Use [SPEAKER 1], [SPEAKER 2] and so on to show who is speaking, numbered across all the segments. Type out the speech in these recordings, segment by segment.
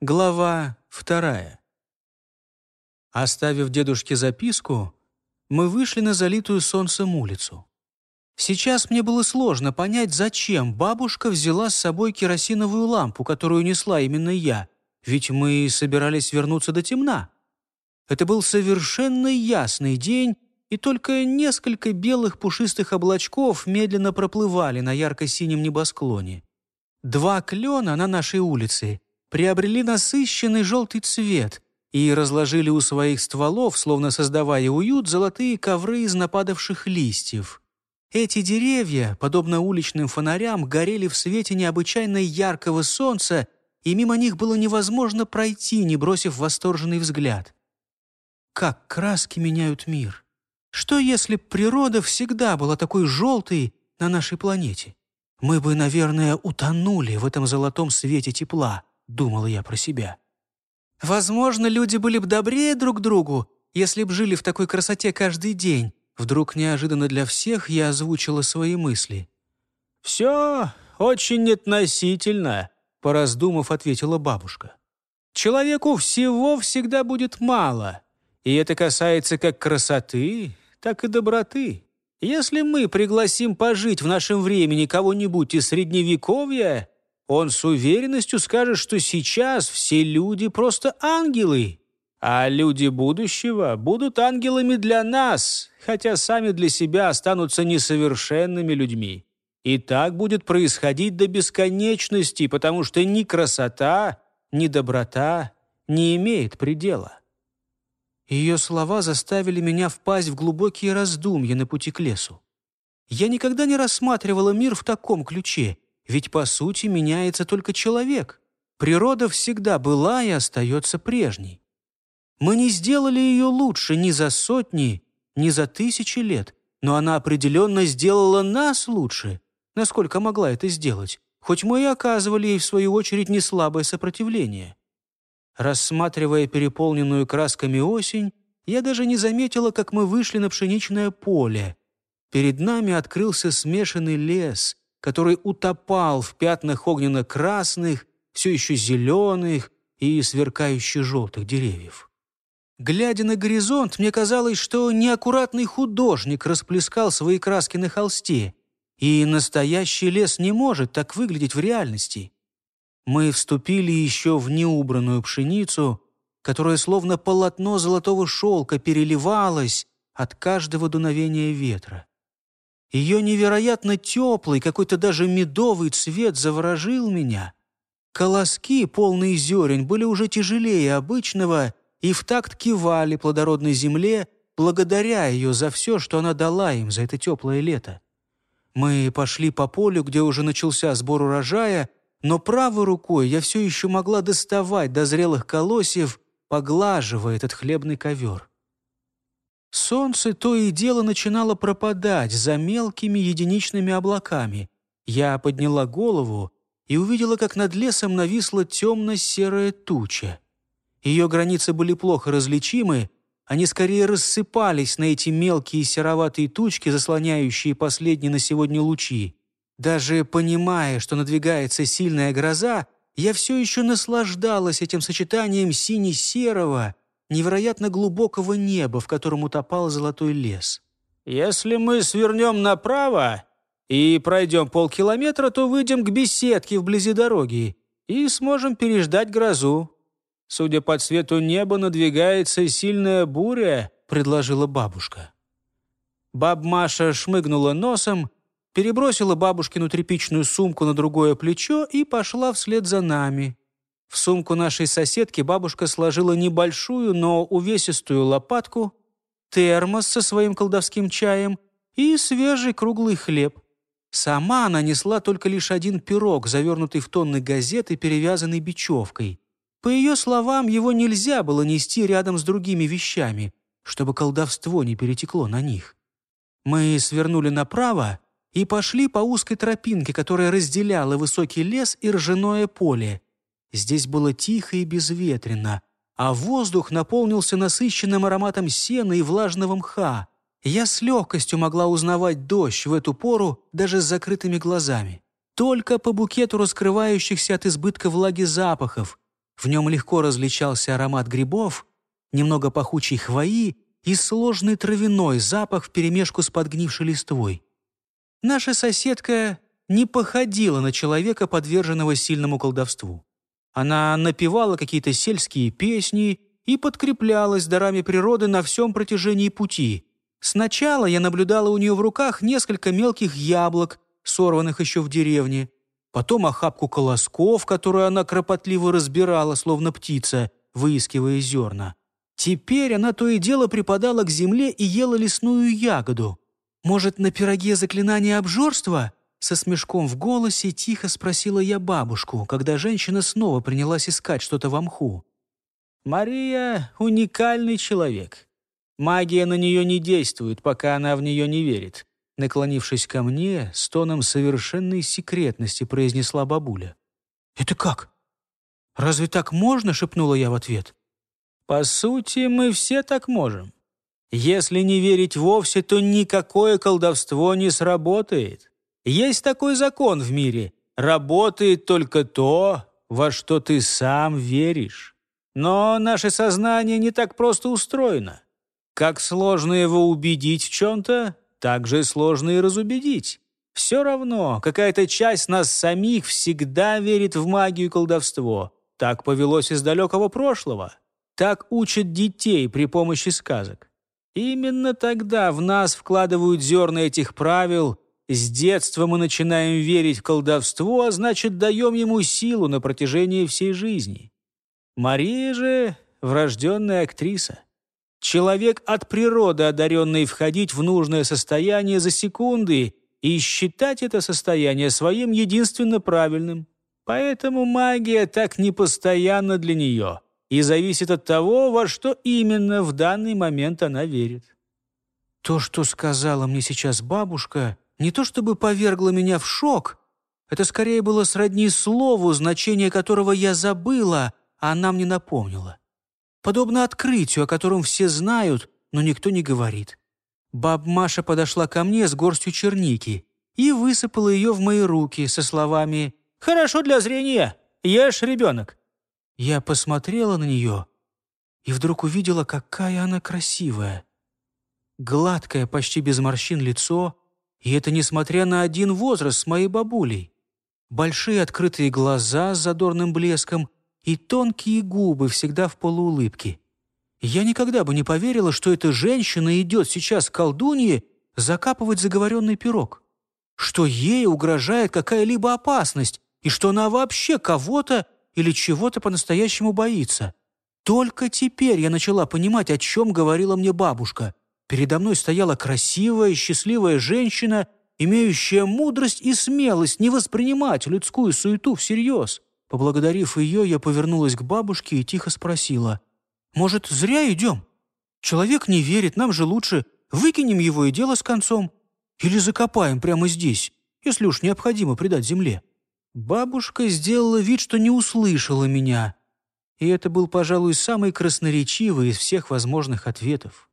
[SPEAKER 1] Глава вторая. Оставив дедушке записку, мы вышли на залитую солнцем улицу. Сейчас мне было сложно понять, зачем бабушка взяла с собой керосиновую лампу, которую несла именно я, ведь мы собирались вернуться до темна. Это был совершенно ясный день, и только несколько белых пушистых облачков медленно проплывали на ярко-синем небосклоне. Два клена на нашей улице приобрели насыщенный желтый цвет и разложили у своих стволов, словно создавая уют, золотые ковры из нападавших листьев. Эти деревья, подобно уличным фонарям, горели в свете необычайно яркого солнца, и мимо них было невозможно пройти, не бросив восторженный взгляд. Как краски меняют мир! Что если природа всегда была такой желтой на нашей планете? Мы бы, наверное, утонули в этом золотом свете тепла, думала я про себя. Возможно, люди были бы добрее друг другу, если б жили в такой красоте каждый день. Вдруг неожиданно для всех я озвучила свои мысли. «Все очень относительно», — пораздумав, ответила бабушка. «Человеку всего всегда будет мало, и это касается как красоты, так и доброты. Если мы пригласим пожить в нашем времени кого-нибудь из Средневековья, он с уверенностью скажет, что сейчас все люди просто ангелы, а люди будущего будут ангелами для нас, хотя сами для себя останутся несовершенными людьми. И так будет происходить до бесконечности, потому что ни красота, ни доброта не имеет предела. Ее слова заставили меня впасть в глубокие раздумья на пути к лесу. Я никогда не рассматривала мир в таком ключе, ведь, по сути, меняется только человек. Природа всегда была и остается прежней. Мы не сделали ее лучше ни за сотни, ни за тысячи лет, но она определенно сделала нас лучше, насколько могла это сделать, хоть мы и оказывали ей, в свою очередь, неслабое сопротивление. Рассматривая переполненную красками осень, я даже не заметила, как мы вышли на пшеничное поле. Перед нами открылся смешанный лес, который утопал в пятнах огненно-красных, все еще зеленых и сверкающих желтых деревьев. Глядя на горизонт, мне казалось, что неаккуратный художник расплескал свои краски на холсте, и настоящий лес не может так выглядеть в реальности. Мы вступили еще в неубранную пшеницу, которая словно полотно золотого шелка переливалась от каждого дуновения ветра. Ее невероятно теплый, какой-то даже медовый цвет заворожил меня. Колоски, полные зерен, были уже тяжелее обычного и в такт кивали плодородной земле, благодаря ее за все, что она дала им за это теплое лето. Мы пошли по полю, где уже начался сбор урожая, но правой рукой я все еще могла доставать до зрелых колосьев, поглаживая этот хлебный ковер. Солнце то и дело начинало пропадать за мелкими единичными облаками. Я подняла голову и увидела, как над лесом нависла темно-серая туча. Ее границы были плохо различимы, они скорее рассыпались на эти мелкие сероватые тучки, заслоняющие последние на сегодня лучи. Даже понимая, что надвигается сильная гроза, я все еще наслаждалась этим сочетанием сине-серого, невероятно глубокого неба, в котором утопал золотой лес. «Если мы свернем направо и пройдем полкилометра, то выйдем к беседке вблизи дороги и сможем переждать грозу. Судя по цвету неба, надвигается сильная буря», — предложила бабушка. Баб Маша шмыгнула носом перебросила бабушкину тряпичную сумку на другое плечо и пошла вслед за нами. В сумку нашей соседки бабушка сложила небольшую, но увесистую лопатку, термос со своим колдовским чаем и свежий круглый хлеб. Сама она несла только лишь один пирог, завернутый в тонны газеты, перевязанный бечевкой. По ее словам, его нельзя было нести рядом с другими вещами, чтобы колдовство не перетекло на них. Мы свернули направо, и пошли по узкой тропинке, которая разделяла высокий лес и ржаное поле. Здесь было тихо и безветренно, а воздух наполнился насыщенным ароматом сена и влажного мха. Я с легкостью могла узнавать дождь в эту пору даже с закрытыми глазами. Только по букету раскрывающихся от избытка влаги запахов, В нем легко различался аромат грибов, немного пахучей хвои и сложный травяной запах вперемешку с подгнившей листвой. Наша соседка не походила на человека, подверженного сильному колдовству. Она напевала какие-то сельские песни и подкреплялась дарами природы на всем протяжении пути. Сначала я наблюдала у нее в руках несколько мелких яблок, сорванных еще в деревне, потом охапку колосков, которую она кропотливо разбирала, словно птица, выискивая зерна. Теперь она то и дело припадала к земле и ела лесную ягоду. «Может, на пироге заклинание обжорства?» Со смешком в голосе тихо спросила я бабушку, когда женщина снова принялась искать что-то в мху.
[SPEAKER 2] «Мария — уникальный человек. Магия на нее не действует, пока она в нее не верит»,
[SPEAKER 1] наклонившись ко мне, с тоном совершенной секретности произнесла бабуля. «Это как? Разве так можно?» — шепнула я в ответ.
[SPEAKER 2] «По сути, мы все так можем. Если не верить вовсе, то никакое колдовство не сработает. Есть такой закон в мире. Работает только то, во что ты сам веришь. Но наше сознание не так просто устроено. Как сложно его убедить в чем-то, так же сложно и разубедить. Все равно, какая-то часть нас самих всегда верит в магию и колдовство. Так повелось из далекого прошлого. Так учат детей при помощи сказок. Именно тогда в нас вкладывают зерна этих правил – с детства мы начинаем верить в колдовство, а значит, даем ему силу на протяжении всей жизни. Мария же — врожденная актриса. Человек от природы, одаренный входить в нужное состояние за секунды и считать это состояние своим единственно правильным. Поэтому магия так непостоянна для нее и зависит от того, во что именно в данный момент она верит.
[SPEAKER 1] То, что сказала мне сейчас бабушка — не то чтобы повергло меня в шок, это скорее было сродни слову, значение которого я забыла, а она мне напомнила. Подобно открытию, о котором все знают, но никто не говорит. Баб Маша подошла ко мне с горстью черники и высыпала ее в мои руки со словами «Хорошо для зрения, ешь, ребенок». Я посмотрела на нее и вдруг увидела, какая она красивая. Гладкое, почти без морщин лицо — и это несмотря на один возраст с моей бабулей. Большие открытые глаза с задорным блеском и тонкие губы всегда в полуулыбке. Я никогда бы не поверила, что эта женщина идет сейчас к колдунье закапывать заговоренный пирог. Что ей угрожает какая-либо опасность, и что она вообще кого-то или чего-то по-настоящему боится. Только теперь я начала понимать, о чем говорила мне бабушка. Передо мной стояла красивая, счастливая женщина, имеющая мудрость и смелость не воспринимать людскую суету всерьез. Поблагодарив ее, я повернулась к бабушке и тихо спросила, «Может, зря идем? Человек не верит, нам же лучше выкинем его и дело с концом. Или закопаем прямо здесь, если уж необходимо предать земле». Бабушка сделала вид, что не услышала меня, и это был, пожалуй, самый красноречивый из всех возможных ответов.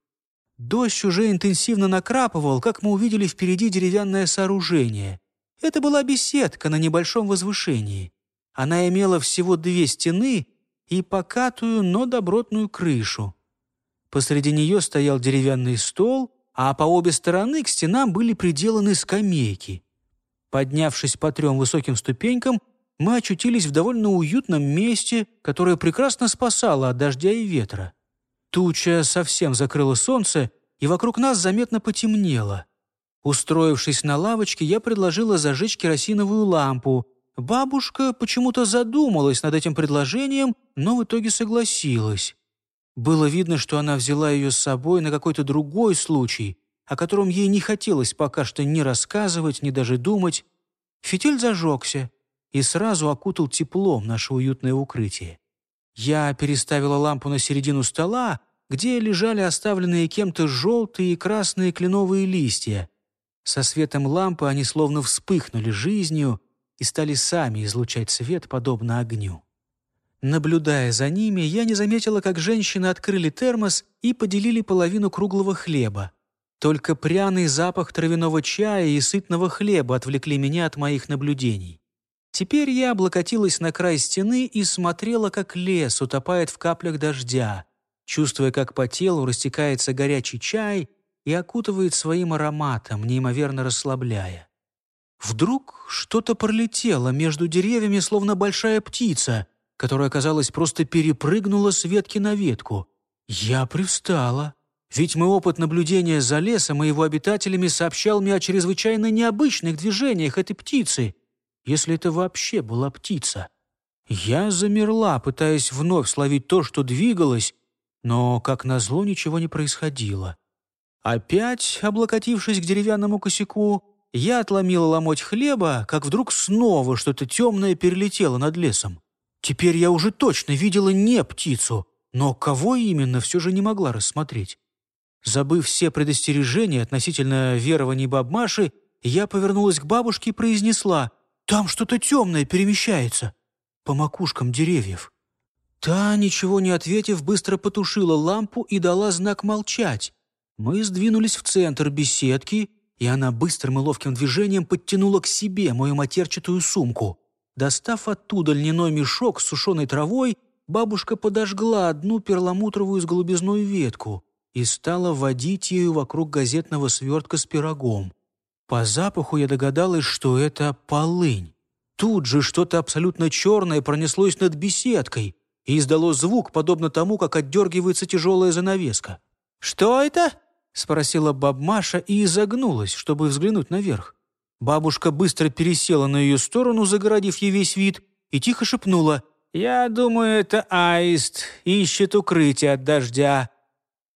[SPEAKER 1] Дождь уже интенсивно накрапывал, как мы увидели впереди деревянное сооружение. Это была беседка на небольшом возвышении. Она имела всего две стены и покатую, но добротную крышу. Посреди нее стоял деревянный стол, а по обе стороны к стенам были приделаны скамейки. Поднявшись по трем высоким ступенькам, мы очутились в довольно уютном месте, которое прекрасно спасало от дождя и ветра. Туча совсем закрыла солнце, и вокруг нас заметно потемнело. Устроившись на лавочке, я предложила зажечь керосиновую лампу. Бабушка почему-то задумалась над этим предложением, но в итоге согласилась. Было видно, что она взяла ее с собой на какой-то другой случай, о котором ей не хотелось пока что ни рассказывать, ни даже думать. Фитиль зажегся и сразу окутал теплом наше уютное укрытие. Я переставила лампу на середину стола, где лежали оставленные кем-то желтые и красные кленовые листья. Со светом лампы они словно вспыхнули жизнью и стали сами излучать свет, подобно огню. Наблюдая за ними, я не заметила, как женщины открыли термос и поделили половину круглого хлеба. Только пряный запах травяного чая и сытного хлеба отвлекли меня от моих наблюдений. Теперь я облокотилась на край стены и смотрела, как лес утопает в каплях дождя, чувствуя, как по телу растекается горячий чай и окутывает своим ароматом, неимоверно расслабляя. Вдруг что-то пролетело между деревьями, словно большая птица, которая, казалось, просто перепрыгнула с ветки на ветку. Я привстала. Ведь мой опыт наблюдения за лесом и его обитателями сообщал мне о чрезвычайно необычных движениях этой птицы, если это вообще была птица. Я замерла, пытаясь вновь словить то, что двигалось, но, как назло, ничего не происходило. Опять, облокотившись к деревянному косяку, я отломила ломоть хлеба, как вдруг снова что-то темное перелетело над лесом. Теперь я уже точно видела не птицу, но кого именно все же не могла рассмотреть. Забыв все предостережения относительно верований бабмаши, я повернулась к бабушке и произнесла «Там что-то темное перемещается» по макушкам деревьев. Та, ничего не ответив, быстро потушила лампу и дала знак молчать. Мы сдвинулись в центр беседки, и она быстрым и ловким движением подтянула к себе мою матерчатую сумку. Достав оттуда льняной мешок с сушеной травой, бабушка подожгла одну перламутровую с голубизной ветку и стала водить ею вокруг газетного свертка с пирогом. По запаху я догадалась, что это полынь. Тут же что-то абсолютно черное пронеслось над беседкой и издало звук, подобно тому, как отдергивается тяжелая занавеска. «Что это?» — спросила баб Маша и изогнулась, чтобы взглянуть наверх. Бабушка быстро пересела на ее сторону, загородив ей весь вид, и тихо шепнула «Я думаю, это аист, ищет укрытие от дождя».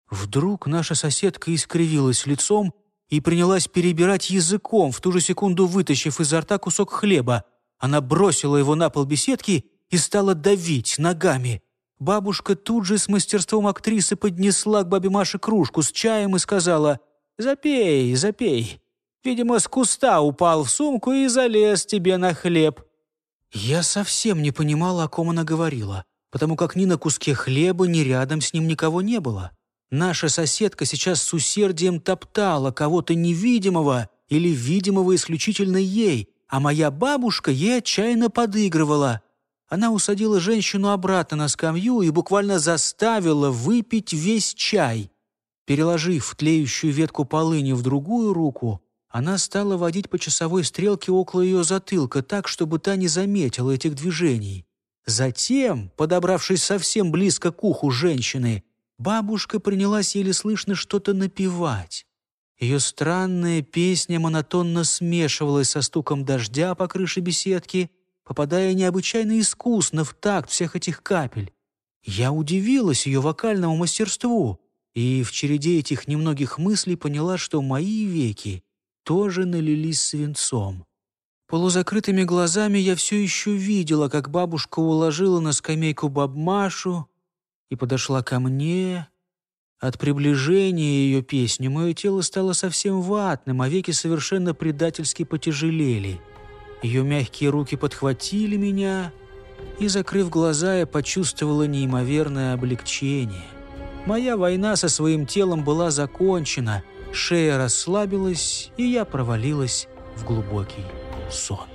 [SPEAKER 1] Вдруг наша соседка искривилась лицом и принялась перебирать языком, в ту же секунду вытащив изо рта кусок хлеба. Она бросила его на пол беседки и стала давить ногами. Бабушка тут же с мастерством актрисы поднесла к бабе Маше кружку с чаем и сказала «Запей, запей». Видимо, с куста упал в сумку и залез тебе на хлеб». Я совсем не понимала, о ком она говорила, потому как ни на куске хлеба, ни рядом с ним никого не было. Наша соседка сейчас с усердием топтала кого-то невидимого или видимого исключительно ей, а моя бабушка ей отчаянно подыгрывала. Она усадила женщину обратно на скамью и буквально заставила выпить весь чай. Переложив тлеющую ветку полыни в другую руку, она стала водить по часовой стрелке около ее затылка так, чтобы та не заметила этих движений. Затем, подобравшись совсем близко к уху женщины, бабушка принялась еле слышно что-то напевать. Ее странная песня монотонно смешивалась со стуком дождя по крыше беседки, попадая необычайно искусно в такт всех этих капель. Я удивилась ее вокальному мастерству и в череде этих немногих мыслей поняла, что мои веки тоже налились свинцом. Полузакрытыми глазами я все еще видела, как бабушка уложила на скамейку бабмашу, и подошла ко мне. От приближения ее песни мое тело стало совсем ватным, а веки совершенно предательски потяжелели. Ее мягкие руки подхватили меня, и, закрыв глаза, я почувствовала неимоверное облегчение. Моя война со своим телом была закончена, шея расслабилась, и я провалилась в глубокий сон.